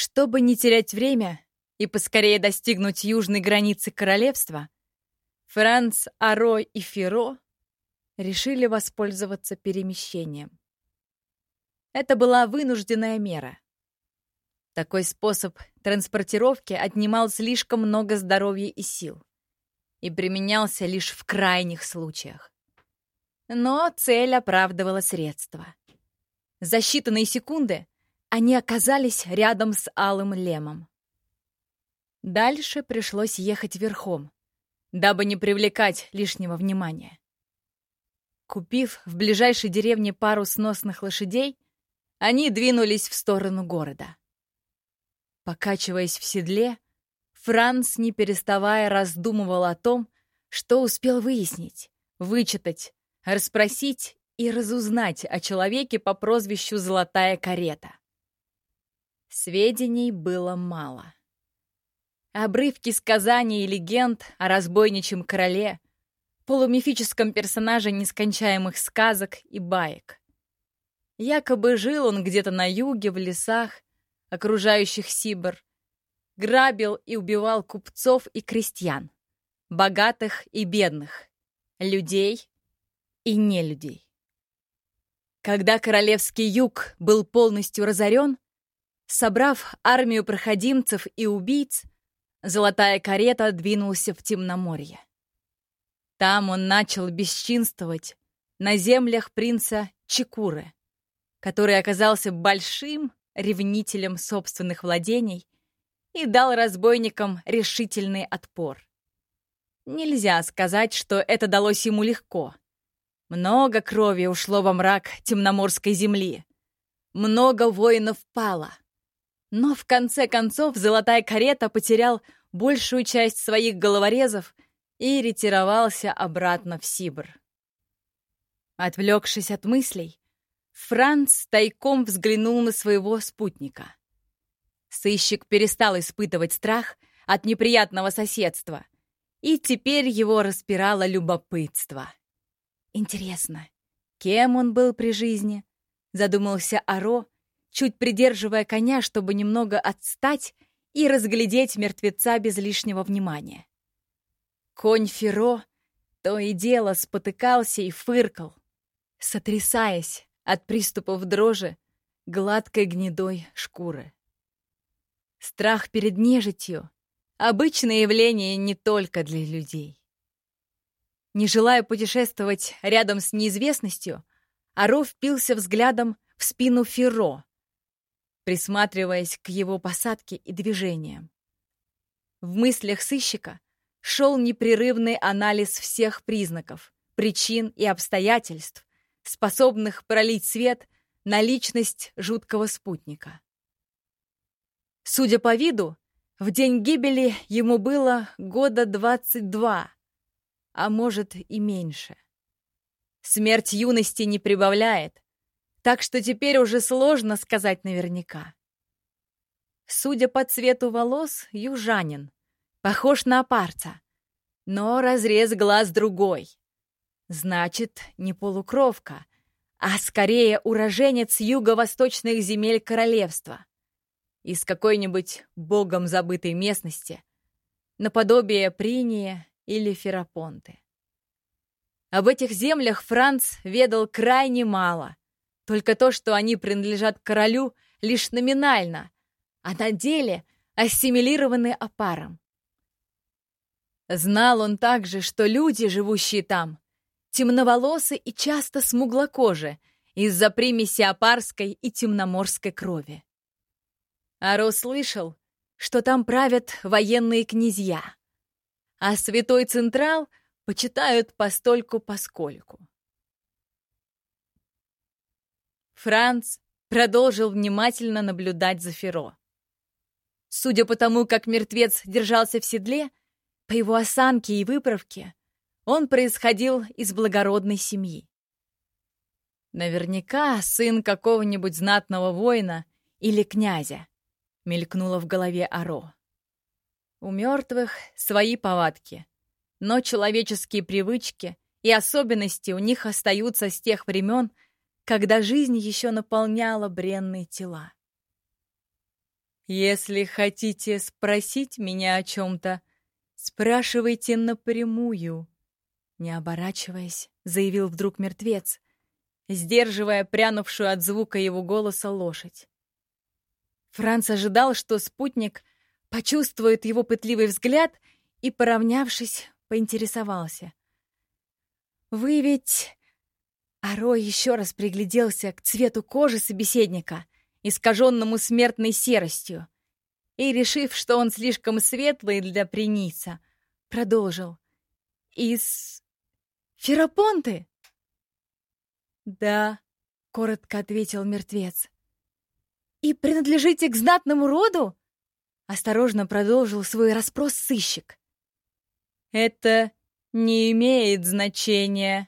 Чтобы не терять время и поскорее достигнуть южной границы королевства, Франц, Аро и Феро решили воспользоваться перемещением. Это была вынужденная мера. Такой способ транспортировки отнимал слишком много здоровья и сил и применялся лишь в крайних случаях. Но цель оправдывала средства. За считанные секунды они оказались рядом с Алым Лемом. Дальше пришлось ехать верхом, дабы не привлекать лишнего внимания. Купив в ближайшей деревне пару сносных лошадей, они двинулись в сторону города. Покачиваясь в седле, Франц, не переставая, раздумывал о том, что успел выяснить, вычитать, расспросить и разузнать о человеке по прозвищу «Золотая карета». Сведений было мало. Обрывки сказаний и легенд о разбойничьем короле, полумифическом персонаже нескончаемых сказок и баек. Якобы жил он где-то на юге, в лесах, окружающих Сибр, грабил и убивал купцов и крестьян, богатых и бедных, людей и нелюдей. Когда королевский юг был полностью разорен, собрав армию проходимцев и убийц, золотая карета двинулся в темноморье. Там он начал бесчинствовать на землях принца Чекуры, который оказался большим ревнителем собственных владений и дал разбойникам решительный отпор. Нельзя сказать, что это далось ему легко. Много крови ушло во мрак темноморской земли. Много воинов пало. Но в конце концов золотая карета потерял большую часть своих головорезов и ретировался обратно в Сибр. Отвлекшись от мыслей, Франц тайком взглянул на своего спутника. Сыщик перестал испытывать страх от неприятного соседства, и теперь его распирало любопытство. Интересно, кем он был при жизни? Задумался Аро, чуть придерживая коня, чтобы немного отстать и разглядеть мертвеца без лишнего внимания. Конь Феро то и дело спотыкался и фыркал, сотрясаясь от приступов дрожи гладкой гнедой шкуры. Страх перед нежитью — обычное явление не только для людей. Не желая путешествовать рядом с неизвестностью, Аро впился взглядом в спину Феро, присматриваясь к его посадке и движениям. В мыслях сыщика шел непрерывный анализ всех признаков, причин и обстоятельств, способных пролить свет на личность жуткого спутника. Судя по виду, в день гибели ему было года 22, а может и меньше. Смерть юности не прибавляет, так что теперь уже сложно сказать наверняка. Судя по цвету волос, южанин, похож на парца, но разрез глаз другой. Значит, не полукровка, а скорее уроженец юго-восточных земель королевства из какой-нибудь богом забытой местности, наподобие Приния или Ферапонты. Об этих землях Франц ведал крайне мало, только то, что они принадлежат королю лишь номинально, а на деле ассимилированы опаром. Знал он также, что люди, живущие там, темноволосы и часто смуглокожи из-за примеси опарской и темноморской крови. Аро слышал, что там правят военные князья, а Святой Централ почитают постольку-поскольку. Франц продолжил внимательно наблюдать за Феро. Судя по тому, как мертвец держался в седле, по его осанке и выправке, он происходил из благородной семьи. Наверняка сын какого-нибудь знатного воина или князя мелькнуло в голове Аро. У мертвых свои повадки, но человеческие привычки и особенности у них остаются с тех времен, когда жизнь еще наполняла бренные тела. Если хотите спросить меня о чем-то, спрашивайте напрямую. Не оборачиваясь, заявил вдруг мертвец, сдерживая прянувшую от звука его голоса лошадь. Франц ожидал, что спутник почувствует его пытливый взгляд и, поравнявшись, поинтересовался. «Вы ведь...» Аро еще раз пригляделся к цвету кожи собеседника, искаженному смертной серостью, и, решив, что он слишком светлый для приница, продолжил. «Из... Ферапонты?» «Да», — коротко ответил мертвец. «И принадлежите к знатному роду?» Осторожно продолжил свой расспрос сыщик. «Это не имеет значения», —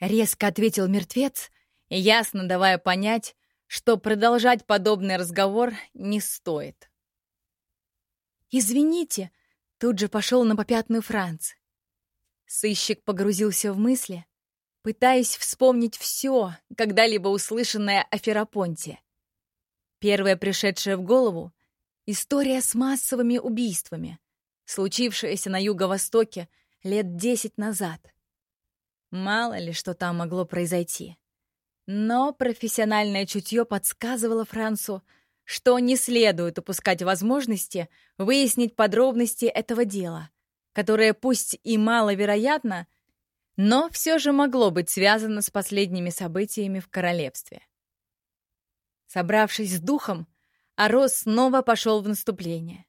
резко ответил мертвец, ясно давая понять, что продолжать подобный разговор не стоит. «Извините», — тут же пошел на попятную Франц. Сыщик погрузился в мысли, пытаясь вспомнить все, когда-либо услышанное о Ферапонте. Первое пришедшее в голову — история с массовыми убийствами, случившаяся на юго-востоке лет десять назад. Мало ли, что там могло произойти. Но профессиональное чутье подсказывало Францу, что не следует упускать возможности выяснить подробности этого дела, которое пусть и маловероятно, но все же могло быть связано с последними событиями в королевстве. Собравшись с духом, Арос снова пошел в наступление.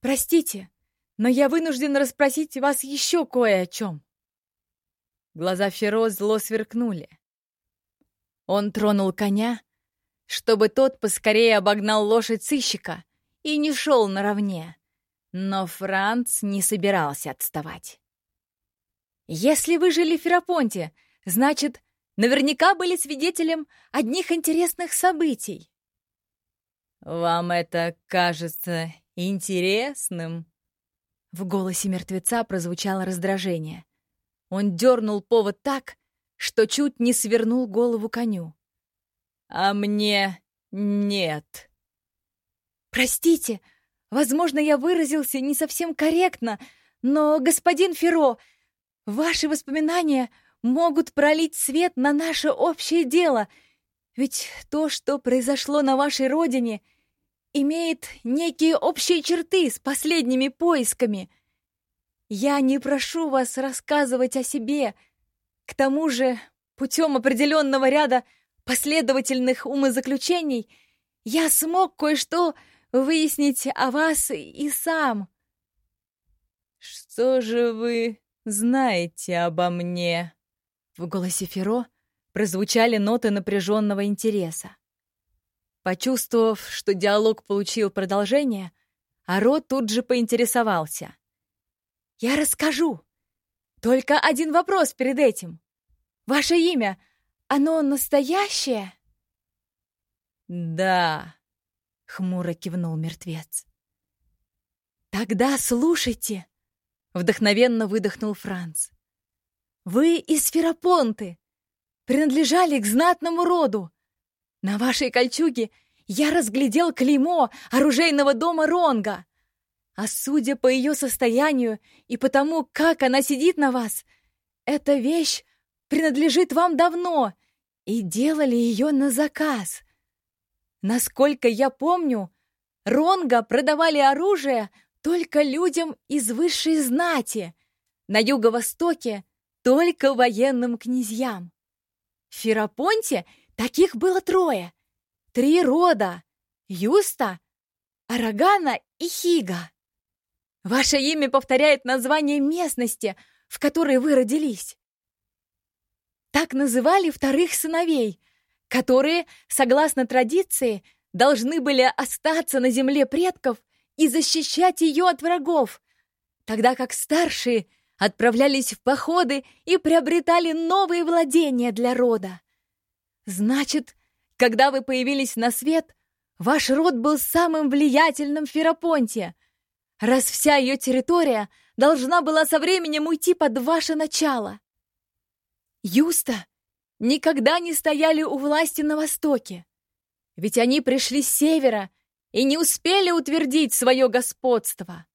«Простите, но я вынужден расспросить вас еще кое о чем». Глаза Феро зло сверкнули. Он тронул коня, чтобы тот поскорее обогнал лошадь сыщика и не шел наравне. Но Франц не собирался отставать. «Если вы жили в Ферапонте, значит, наверняка были свидетелем одних интересных событий». «Вам это кажется интересным?» В голосе мертвеца прозвучало раздражение. Он дернул повод так, что чуть не свернул голову коню. «А мне нет». «Простите, возможно, я выразился не совсем корректно, но, господин Феро, Ваши воспоминания могут пролить свет на наше общее дело, ведь то, что произошло на вашей родине, имеет некие общие черты с последними поисками. Я не прошу вас рассказывать о себе. К тому же, путем определенного ряда последовательных умозаключений я смог кое-что выяснить о вас и сам. «Что же вы знаете обо мне?» В голосе Феро прозвучали ноты напряженного интереса. Почувствовав, что диалог получил продолжение, Аро тут же поинтересовался. «Я расскажу. Только один вопрос перед этим. Ваше имя, оно настоящее?» «Да», — хмуро кивнул мертвец. «Тогда слушайте», Вдохновенно выдохнул Франц. «Вы из Ферапонты! Принадлежали к знатному роду! На вашей кольчуге я разглядел клеймо оружейного дома Ронга. А судя по ее состоянию и по тому, как она сидит на вас, эта вещь принадлежит вам давно, и делали ее на заказ. Насколько я помню, Ронга продавали оружие только людям из высшей знати, на юго-востоке только военным князьям. В Ферапонте таких было трое. Три рода — Юста, Арагана и Хига. Ваше имя повторяет название местности, в которой вы родились. Так называли вторых сыновей, которые, согласно традиции, должны были остаться на земле предков и защищать ее от врагов, тогда как старшие отправлялись в походы и приобретали новые владения для рода. Значит, когда вы появились на свет, ваш род был самым влиятельным в Ферапонте, раз вся ее территория должна была со временем уйти под ваше начало. Юста никогда не стояли у власти на Востоке, ведь они пришли с севера и не успели утвердить свое господство.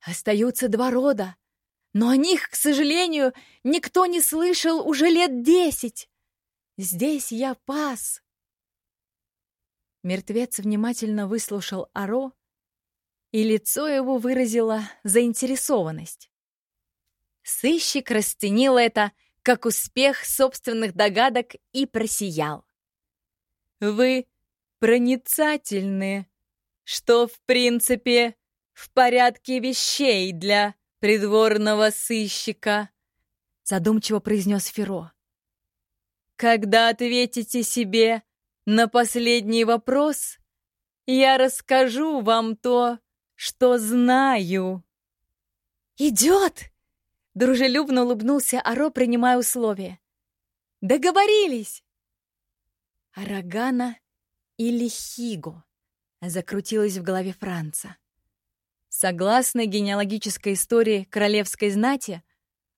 Остаются два рода, но о них, к сожалению, никто не слышал уже лет десять. Здесь я пас. Мертвец внимательно выслушал Аро, и лицо его выразило заинтересованность. Сыщик расценил это как успех собственных догадок и просиял. «Вы проницательны, что, в принципе, в порядке вещей для придворного сыщика», задумчиво произнес Феро. «Когда ответите себе на последний вопрос, я расскажу вам то, что знаю». «Идет!» Дружелюбно улыбнулся Аро, принимая условия. «Договорились!» Арагана или Хиго закрутилась в голове Франца. Согласно генеалогической истории королевской знати,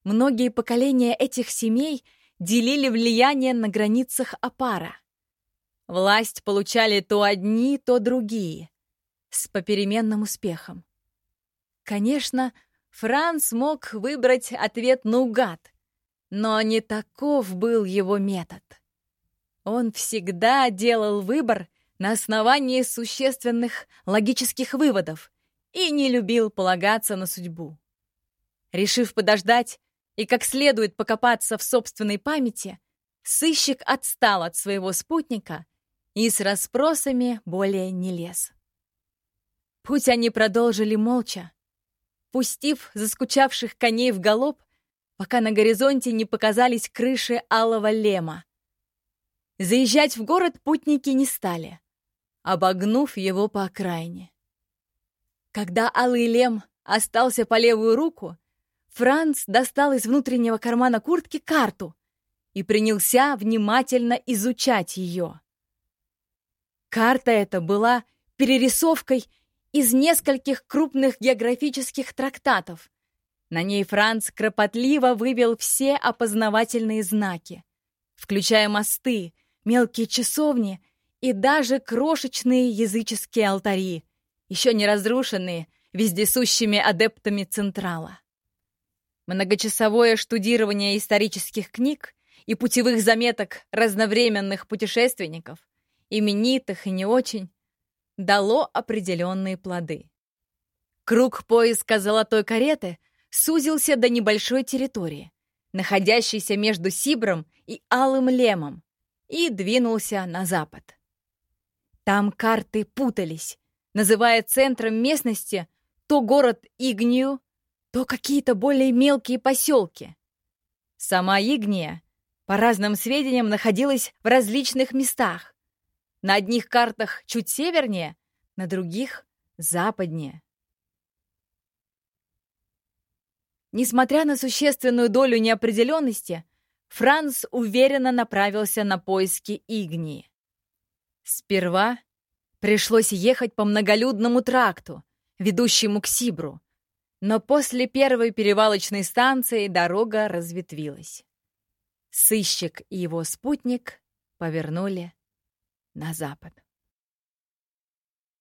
многие поколения этих семей делили влияние на границах Апара. Власть получали то одни, то другие, с попеременным успехом. Конечно, Франц мог выбрать ответ наугад, но не таков был его метод. Он всегда делал выбор на основании существенных логических выводов и не любил полагаться на судьбу. Решив подождать и как следует покопаться в собственной памяти, сыщик отстал от своего спутника и с расспросами более не лез. Путь они продолжили молча, пустив заскучавших коней в галоп, пока на горизонте не показались крыши алого лема. Заезжать в город путники не стали, обогнув его по окраине. Когда алый лем остался по левую руку, Франц достал из внутреннего кармана куртки карту и принялся внимательно изучать ее. Карта эта была перерисовкой из нескольких крупных географических трактатов. На ней Франц кропотливо вывел все опознавательные знаки, включая мосты, мелкие часовни и даже крошечные языческие алтари, еще не разрушенные вездесущими адептами Централа. Многочасовое штудирование исторических книг и путевых заметок разновременных путешественников, именитых и не очень, дало определенные плоды. Круг поиска золотой кареты сузился до небольшой территории, находящейся между Сибром и Алым Лемом, и двинулся на запад. Там карты путались, называя центром местности то город Игнию, то какие-то более мелкие поселки. Сама Игния, по разным сведениям, находилась в различных местах, на одних картах чуть севернее, на других — западнее. Несмотря на существенную долю неопределенности, Франц уверенно направился на поиски Игнии. Сперва пришлось ехать по многолюдному тракту, ведущему к Сибру, но после первой перевалочной станции дорога разветвилась. Сыщик и его спутник повернули на запад.